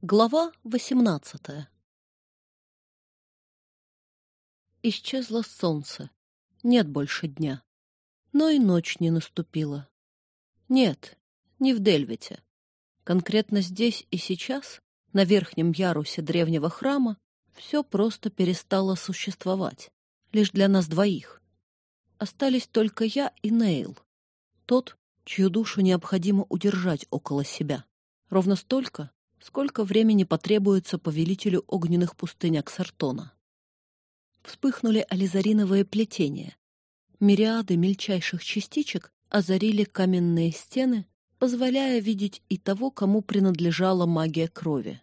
Глава восемнадцатая Исчезло солнце. Нет больше дня. Но и ночь не наступила. Нет, не в Дельвите. Конкретно здесь и сейчас, на верхнем ярусе древнего храма, все просто перестало существовать. Лишь для нас двоих. Остались только я и Нейл. Тот, чью душу необходимо удержать около себя. Ровно столько, сколько времени потребуется повелителю огненных пустынь Аксартона. Вспыхнули ализариновые плетения. Мириады мельчайших частичек озарили каменные стены, позволяя видеть и того, кому принадлежала магия крови.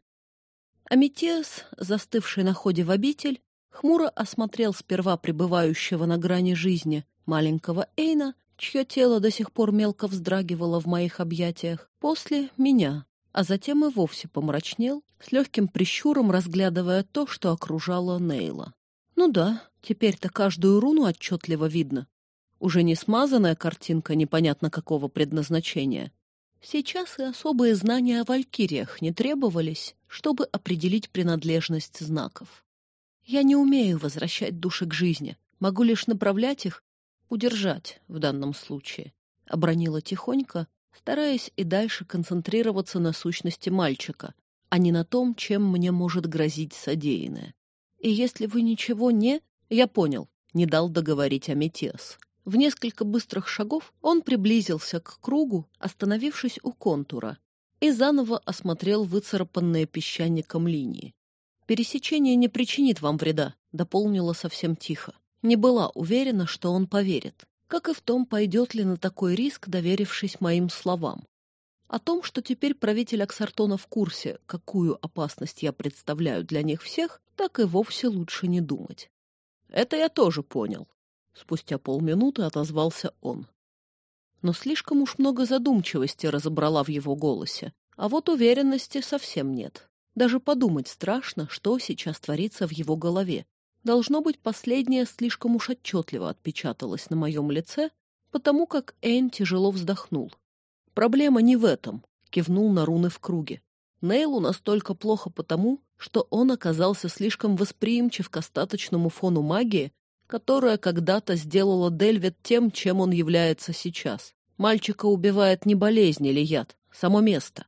Аметеас, застывший на ходе в обитель, хмуро осмотрел сперва пребывающего на грани жизни маленького Эйна, чье тело до сих пор мелко вздрагивало в моих объятиях, после — меня, а затем и вовсе помрачнел, с легким прищуром разглядывая то, что окружало Нейла. Ну да, теперь-то каждую руну отчетливо видно. Уже не смазанная картинка непонятно какого предназначения. Сейчас и особые знания о валькириях не требовались, чтобы определить принадлежность знаков. Я не умею возвращать души к жизни, могу лишь направлять их, удержать в данном случае. Обронила тихонько, стараясь и дальше концентрироваться на сущности мальчика, а не на том, чем мне может грозить содеянное. И если вы ничего не... Я понял, не дал договорить Аметиас. В несколько быстрых шагов он приблизился к кругу, остановившись у контура, и заново осмотрел выцарапанные песчаником линии. «Пересечение не причинит вам вреда», — дополнила совсем тихо. Не была уверена, что он поверит как и в том, пойдет ли на такой риск, доверившись моим словам. О том, что теперь правитель Аксартона в курсе, какую опасность я представляю для них всех, так и вовсе лучше не думать. Это я тоже понял. Спустя полминуты отозвался он. Но слишком уж много задумчивости разобрала в его голосе, а вот уверенности совсем нет. Даже подумать страшно, что сейчас творится в его голове, Должно быть, последнее слишком уж отчетливо отпечаталось на моем лице, потому как Эйн тяжело вздохнул. «Проблема не в этом», — кивнул на руны в круге. Нейлу настолько плохо потому, что он оказался слишком восприимчив к остаточному фону магии, которая когда-то сделала Дельвет тем, чем он является сейчас. Мальчика убивает не болезнь или яд, само место.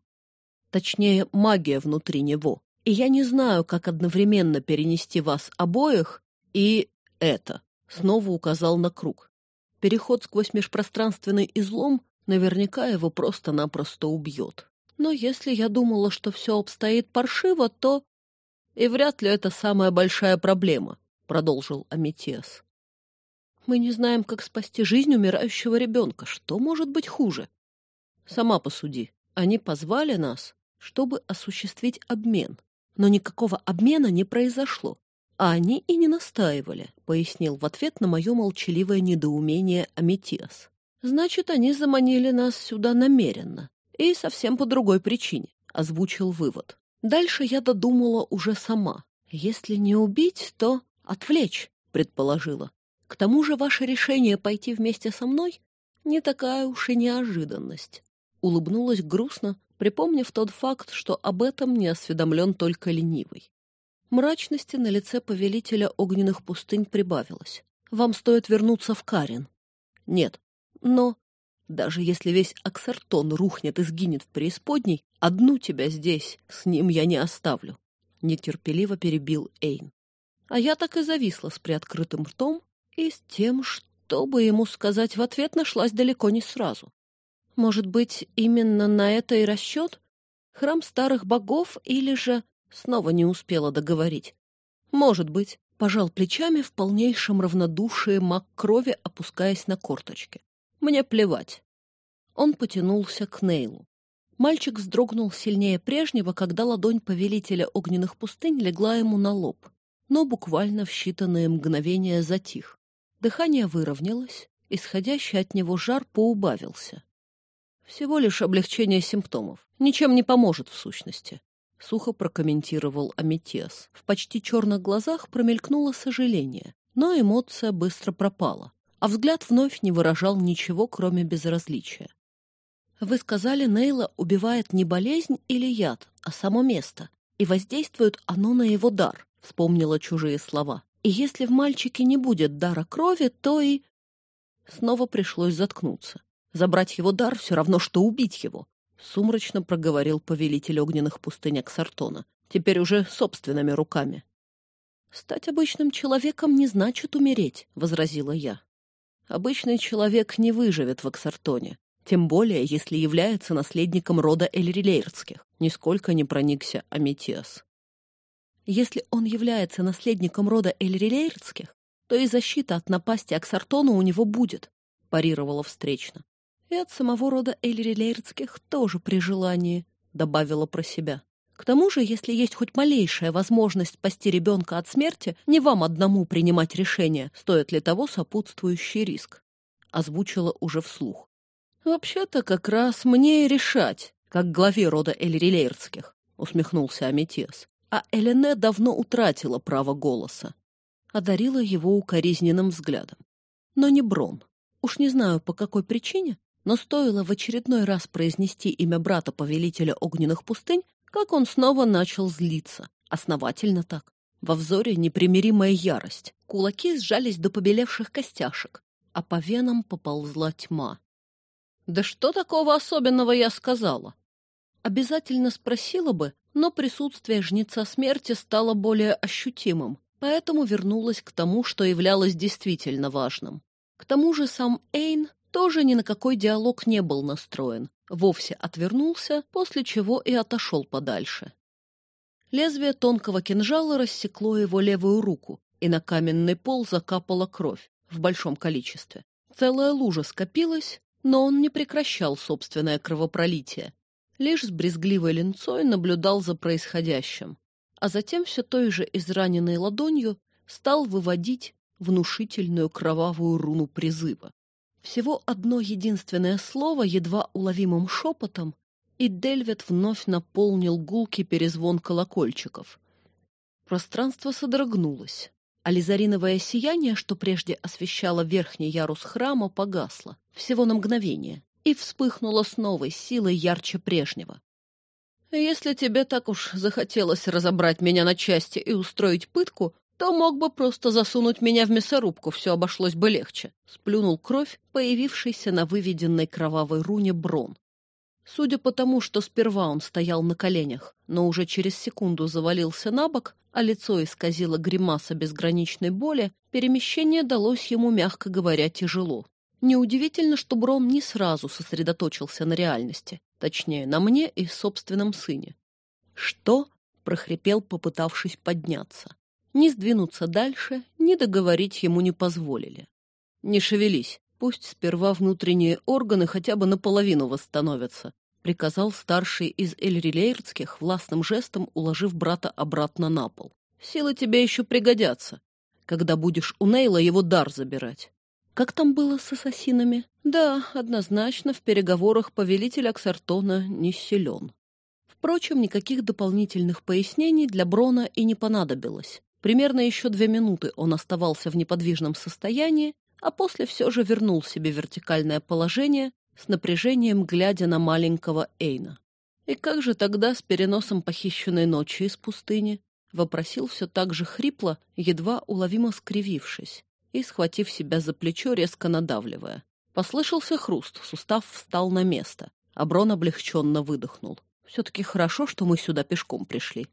Точнее, магия внутри него и я не знаю, как одновременно перенести вас обоих и это. Снова указал на круг. Переход сквозь межпространственный излом наверняка его просто-напросто убьет. Но если я думала, что все обстоит паршиво, то... И вряд ли это самая большая проблема, продолжил Аметиас. Мы не знаем, как спасти жизнь умирающего ребенка. Что может быть хуже? Сама посуди. Они позвали нас, чтобы осуществить обмен но никакого обмена не произошло. А они и не настаивали, пояснил в ответ на мое молчаливое недоумение Аметиас. Значит, они заманили нас сюда намеренно. И совсем по другой причине, озвучил вывод. Дальше я додумала уже сама. Если не убить, то отвлечь, предположила. К тому же ваше решение пойти вместе со мной не такая уж и неожиданность. Улыбнулась грустно, припомнив тот факт, что об этом не осведомлен только ленивый. Мрачности на лице повелителя огненных пустынь прибавилось. «Вам стоит вернуться в Карин». «Нет, но даже если весь Аксартон рухнет и сгинет в преисподней, одну тебя здесь, с ним я не оставлю», — нетерпеливо перебил Эйн. А я так и зависла с приоткрытым ртом и с тем, чтобы ему сказать в ответ, нашлась далеко не сразу. Может быть, именно на это и расчет? Храм старых богов или же... Снова не успела договорить. Может быть, пожал плечами в полнейшем равнодушии маг крови, опускаясь на корточки. Мне плевать. Он потянулся к Нейлу. Мальчик вздрогнул сильнее прежнего, когда ладонь повелителя огненных пустынь легла ему на лоб, но буквально в считанные мгновения затих. Дыхание выровнялось, исходящий от него жар поубавился. Всего лишь облегчение симптомов. Ничем не поможет в сущности. Сухо прокомментировал Аметес. В почти черных глазах промелькнуло сожаление, но эмоция быстро пропала, а взгляд вновь не выражал ничего, кроме безразличия. «Вы сказали, Нейла убивает не болезнь или яд, а само место», и воздействует оно на его дар, вспомнила чужие слова. И если в мальчике не будет дара крови, то и... Снова пришлось заткнуться. Забрать его дар все равно, что убить его. Сумрачно проговорил повелитель огненных пустынь Аксартона. Теперь уже собственными руками. «Стать обычным человеком не значит умереть», — возразила я. «Обычный человек не выживет в Аксартоне, тем более, если является наследником рода Эльрилейрдских, нисколько не проникся Аметиас. Если он является наследником рода Эльрилейрдских, то и защита от напасти Аксартона у него будет», — парировала встречно. «И от самого рода Эльрилейрдских тоже при желании», — добавила про себя. К тому же, если есть хоть малейшая возможность спасти ребенка от смерти, не вам одному принимать решение, стоит ли того сопутствующий риск. Озвучила уже вслух. «Вообще-то как раз мне и решать, как главе рода Эльрилейрдских», — усмехнулся Аметес. А Элене давно утратила право голоса. Одарила его укоризненным взглядом. Но не Брон. Уж не знаю, по какой причине, но стоило в очередной раз произнести имя брата-повелителя огненных пустынь, как он снова начал злиться. Основательно так. Во взоре непримиримая ярость. Кулаки сжались до побелевших костяшек, а по венам поползла тьма. «Да что такого особенного я сказала?» Обязательно спросила бы, но присутствие жнеца смерти стало более ощутимым, поэтому вернулась к тому, что являлось действительно важным. К тому же сам Эйн тоже ни на какой диалог не был настроен, вовсе отвернулся, после чего и отошел подальше. Лезвие тонкого кинжала рассекло его левую руку, и на каменный пол закапала кровь в большом количестве. Целая лужа скопилась, но он не прекращал собственное кровопролитие, лишь с брезгливой линцой наблюдал за происходящим, а затем все той же израненной ладонью стал выводить внушительную кровавую руну призыва. Всего одно единственное слово, едва уловимым шепотом, и Дельвет вновь наполнил гулкий перезвон колокольчиков. Пространство содрогнулось, а лизариновое сияние, что прежде освещало верхний ярус храма, погасло, всего на мгновение, и вспыхнуло с новой силой ярче прежнего. «Если тебе так уж захотелось разобрать меня на части и устроить пытку, то мог бы просто засунуть меня в мясорубку, все обошлось бы легче. Сплюнул кровь, появившийся на выведенной кровавой руне Брон. Судя по тому, что сперва он стоял на коленях, но уже через секунду завалился на бок, а лицо исказило гримаса безграничной боли, перемещение далось ему, мягко говоря, тяжело. Неудивительно, что Брон не сразу сосредоточился на реальности, точнее, на мне и собственном сыне. «Что?» — прохрипел, попытавшись подняться. Ни сдвинуться дальше, ни договорить ему не позволили. «Не шевелись, пусть сперва внутренние органы хотя бы наполовину восстановятся», приказал старший из эльрилейрдских властным жестом, уложив брата обратно на пол. «Силы тебе еще пригодятся, когда будешь у Нейла его дар забирать». Как там было с ассасинами? Да, однозначно, в переговорах повелитель Аксартона не силен. Впрочем, никаких дополнительных пояснений для Брона и не понадобилось. Примерно еще две минуты он оставался в неподвижном состоянии, а после все же вернул себе вертикальное положение с напряжением, глядя на маленького Эйна. «И как же тогда с переносом похищенной ночи из пустыни?» — вопросил все так же хрипло, едва уловимо скривившись, и, схватив себя за плечо, резко надавливая. Послышался хруст, сустав встал на место, а Брон облегченно выдохнул. «Все-таки хорошо, что мы сюда пешком пришли.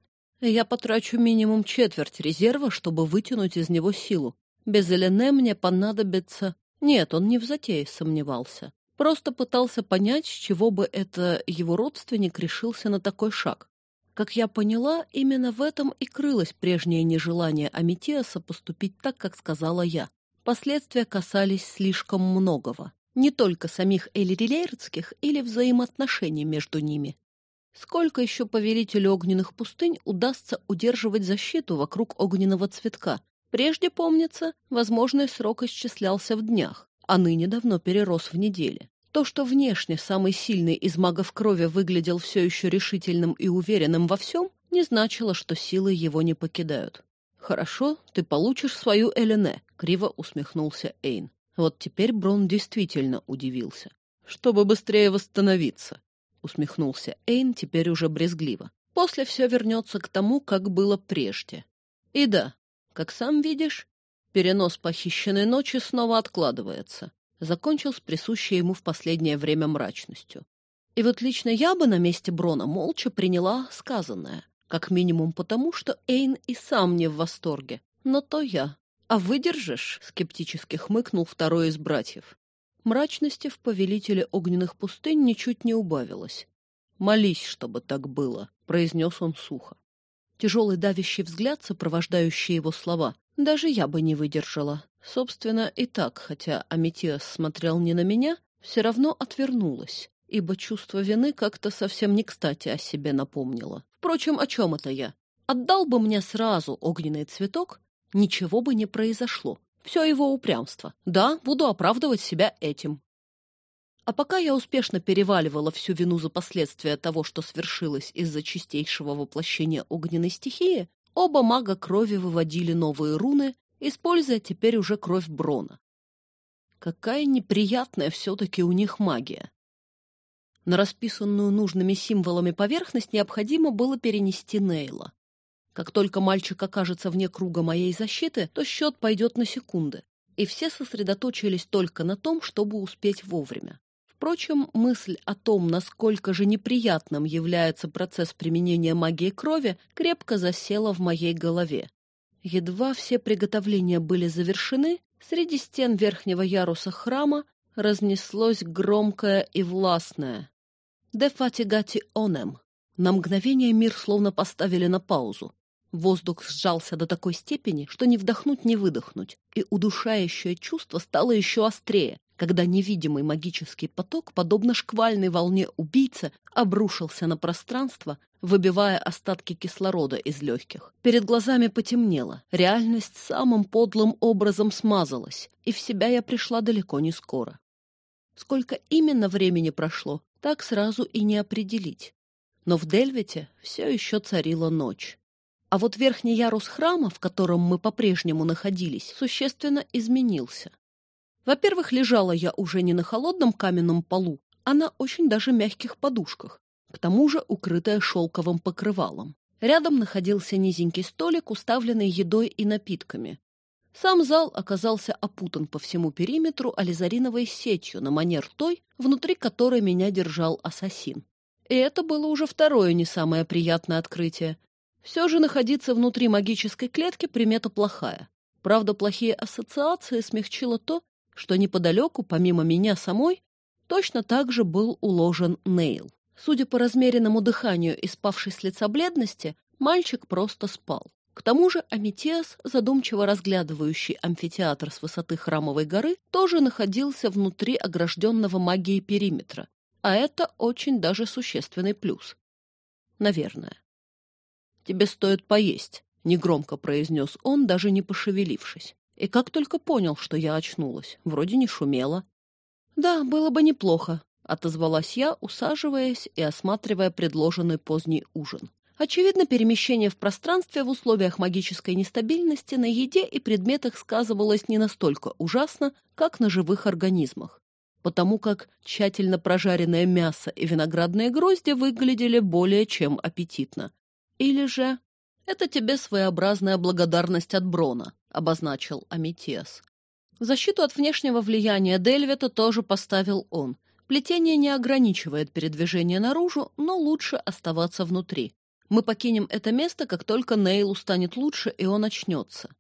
Я потрачу минимум четверть резерва, чтобы вытянуть из него силу. Без Элене мне понадобится... Нет, он не в затее сомневался. Просто пытался понять, с чего бы это его родственник решился на такой шаг. Как я поняла, именно в этом и крылось прежнее нежелание Аметеаса поступить так, как сказала я. Последствия касались слишком многого. Не только самих Эльрилейрдских или взаимоотношений между ними. Сколько еще повелителю огненных пустынь удастся удерживать защиту вокруг огненного цветка? Прежде, помнится, возможный срок исчислялся в днях, а ныне давно перерос в недели. То, что внешне самый сильный из магов крови выглядел все еще решительным и уверенным во всем, не значило, что силы его не покидают. «Хорошо, ты получишь свою Элене», — криво усмехнулся Эйн. Вот теперь Брон действительно удивился. «Чтобы быстрее восстановиться усмехнулся Эйн теперь уже брезгливо. После все вернется к тому, как было прежде. И да, как сам видишь, перенос похищенной ночи снова откладывается. Закончил с присущей ему в последнее время мрачностью. И вот лично я бы на месте Брона молча приняла сказанное. Как минимум потому, что Эйн и сам не в восторге. Но то я. А выдержишь? Скептически хмыкнул второй из братьев. Мрачности в повелителе огненных пустынь ничуть не убавилось. «Молись, чтобы так было», — произнес он сухо. Тяжелый давящий взгляд, сопровождающий его слова, даже я бы не выдержала. Собственно, и так, хотя Аметиас смотрел не на меня, все равно отвернулась ибо чувство вины как-то совсем не кстати о себе напомнило. Впрочем, о чем это я? Отдал бы мне сразу огненный цветок, ничего бы не произошло. Все его упрямство. Да, буду оправдывать себя этим. А пока я успешно переваливала всю вину за последствия того, что свершилось из-за чистейшего воплощения огненной стихии, оба мага крови выводили новые руны, используя теперь уже кровь Брона. Какая неприятная все-таки у них магия. На расписанную нужными символами поверхность необходимо было перенести Нейла. Как только мальчик окажется вне круга моей защиты, то счет пойдет на секунды, и все сосредоточились только на том, чтобы успеть вовремя. Впрочем, мысль о том, насколько же неприятным является процесс применения магии крови, крепко засела в моей голове. Едва все приготовления были завершены, среди стен верхнего яруса храма разнеслось громкое и властное «Де фатигати онем». На мгновение мир словно поставили на паузу. Воздух сжался до такой степени, что не вдохнуть, не выдохнуть, и удушающее чувство стало еще острее, когда невидимый магический поток, подобно шквальной волне убийцы, обрушился на пространство, выбивая остатки кислорода из легких. Перед глазами потемнело, реальность самым подлым образом смазалась, и в себя я пришла далеко не скоро. Сколько именно времени прошло, так сразу и не определить. Но в Дельвите все еще царила ночь. А вот верхний ярус храма, в котором мы по-прежнему находились, существенно изменился. Во-первых, лежала я уже не на холодном каменном полу, а на очень даже мягких подушках, к тому же укрытая шелковым покрывалом. Рядом находился низенький столик, уставленный едой и напитками. Сам зал оказался опутан по всему периметру ализариновой сетью на манер той, внутри которой меня держал ассасин. И это было уже второе не самое приятное открытие. Все же находиться внутри магической клетки примета плохая. Правда, плохие ассоциации смягчило то, что неподалеку, помимо меня самой, точно так же был уложен Нейл. Судя по размеренному дыханию и спавшей с лица бледности, мальчик просто спал. К тому же Аметиас, задумчиво разглядывающий амфитеатр с высоты храмовой горы, тоже находился внутри огражденного магией периметра, а это очень даже существенный плюс. Наверное. «Тебе стоит поесть», — негромко произнес он, даже не пошевелившись. И как только понял, что я очнулась, вроде не шумела. «Да, было бы неплохо», — отозвалась я, усаживаясь и осматривая предложенный поздний ужин. Очевидно, перемещение в пространстве в условиях магической нестабильности на еде и предметах сказывалось не настолько ужасно, как на живых организмах, потому как тщательно прожаренное мясо и виноградные грозди выглядели более чем аппетитно. Или же «Это тебе своеобразная благодарность от Брона», — обозначил Аметиас. Защиту от внешнего влияния Дельвета тоже поставил он. Плетение не ограничивает передвижение наружу, но лучше оставаться внутри. Мы покинем это место, как только Нейлу станет лучше, и он очнется.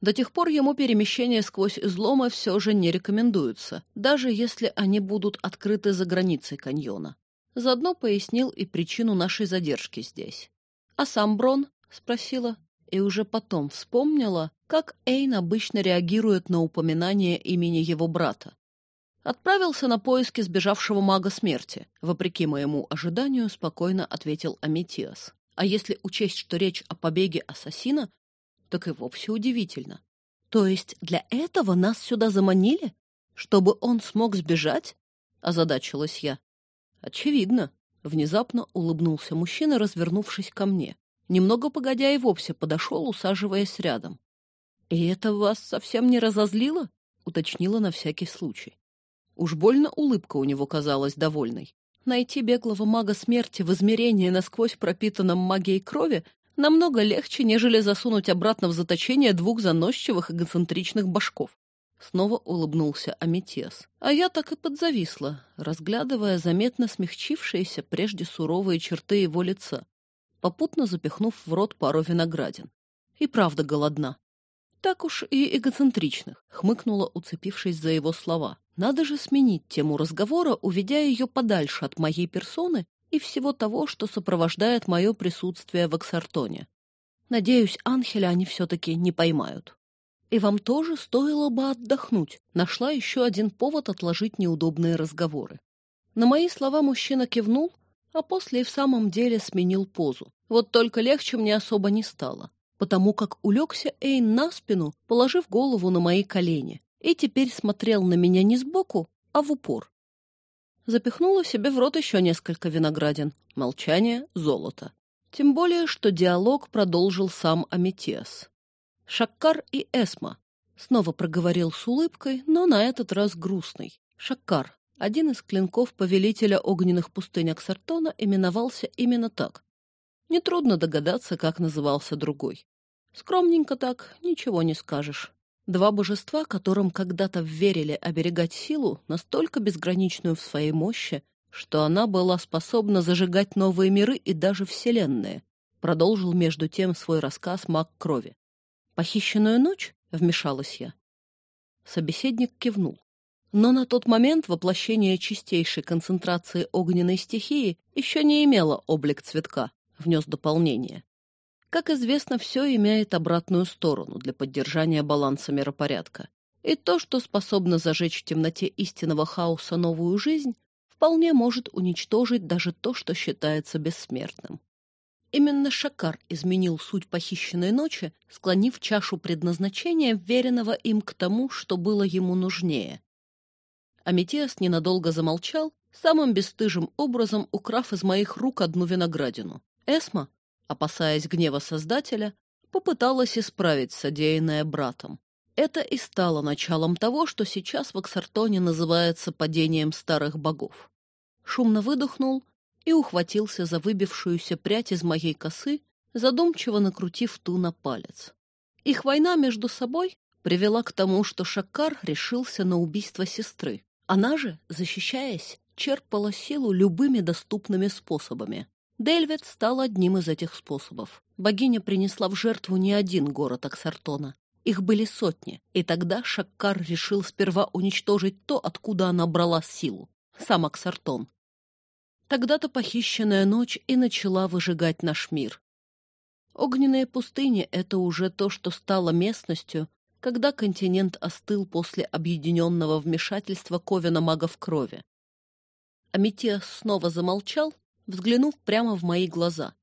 До тех пор ему перемещения сквозь изломы все же не рекомендуются, даже если они будут открыты за границей каньона. Заодно пояснил и причину нашей задержки здесь. «А сам Брон?» — спросила. И уже потом вспомнила, как Эйн обычно реагирует на упоминание имени его брата. Отправился на поиски сбежавшего мага смерти. Вопреки моему ожиданию, спокойно ответил Аметиас. А если учесть, что речь о побеге ассасина, так и вовсе удивительно. То есть для этого нас сюда заманили? Чтобы он смог сбежать? Озадачилась я. Очевидно. Внезапно улыбнулся мужчина, развернувшись ко мне. Немного погодя и вовсе подошел, усаживаясь рядом. «И это вас совсем не разозлило?» — уточнила на всякий случай. Уж больно улыбка у него казалась довольной. Найти беглого мага смерти в измерении насквозь пропитанном магией крови намного легче, нежели засунуть обратно в заточение двух заносчивых эгоцентричных башков. Снова улыбнулся Аметес. А я так и подзависла, разглядывая заметно смягчившиеся прежде суровые черты его лица, попутно запихнув в рот пару виноградин. И правда голодна. Так уж и эгоцентричных, хмыкнула, уцепившись за его слова. Надо же сменить тему разговора, уведя ее подальше от моей персоны и всего того, что сопровождает мое присутствие в Аксартоне. Надеюсь, Анхеля они все-таки не поймают. И вам тоже стоило бы отдохнуть. Нашла еще один повод отложить неудобные разговоры. На мои слова мужчина кивнул, а после и в самом деле сменил позу. Вот только легче мне особо не стало, потому как улегся Эйн на спину, положив голову на мои колени, и теперь смотрел на меня не сбоку, а в упор. Запихнула себе в рот еще несколько виноградин. Молчание — золото. Тем более, что диалог продолжил сам Аметиас. «Шаккар и Эсма», — снова проговорил с улыбкой, но на этот раз грустный. Шаккар, один из клинков повелителя огненных пустынь Аксартона, именовался именно так. Нетрудно догадаться, как назывался другой. Скромненько так, ничего не скажешь. Два божества, которым когда-то верили оберегать силу, настолько безграничную в своей мощи, что она была способна зажигать новые миры и даже вселенные, продолжил между тем свой рассказ маг крови. «Похищенную ночь?» — вмешалась я. Собеседник кивнул. Но на тот момент воплощение чистейшей концентрации огненной стихии еще не имело облик цветка, внес дополнение. Как известно, все имеет обратную сторону для поддержания баланса миропорядка. И то, что способно зажечь в темноте истинного хаоса новую жизнь, вполне может уничтожить даже то, что считается бессмертным. Именно Шакар изменил суть похищенной ночи, склонив чашу предназначения, веренного им к тому, что было ему нужнее. Аметиас ненадолго замолчал, самым бесстыжим образом украв из моих рук одну виноградину. Эсма, опасаясь гнева Создателя, попыталась исправить содеянное братом. Это и стало началом того, что сейчас в Аксартоне называется падением старых богов. Шумно выдохнул и ухватился за выбившуюся прядь из моей косы, задумчиво накрутив ту на палец. Их война между собой привела к тому, что Шаккар решился на убийство сестры. Она же, защищаясь, черпала силу любыми доступными способами. Дельвет стал одним из этих способов. Богиня принесла в жертву не один город Аксартона. Их были сотни, и тогда Шаккар решил сперва уничтожить то, откуда она брала силу — сам Аксартон. Тогда-то похищенная ночь и начала выжигать наш мир. Огненные пустыни — это уже то, что стало местностью, когда континент остыл после объединенного вмешательства Ковина магов крови. Аметиас снова замолчал, взглянув прямо в мои глаза.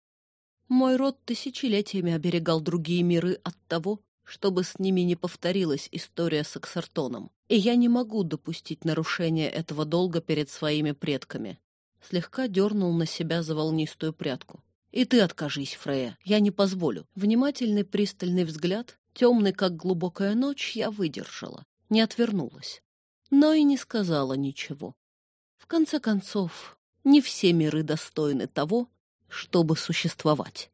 Мой род тысячелетиями оберегал другие миры от того, чтобы с ними не повторилась история с Аксартоном, и я не могу допустить нарушения этого долга перед своими предками. Слегка дернул на себя за волнистую прядку. «И ты откажись, Фрея, я не позволю». Внимательный пристальный взгляд, темный, как глубокая ночь, я выдержала, не отвернулась, но и не сказала ничего. В конце концов, не все миры достойны того, чтобы существовать.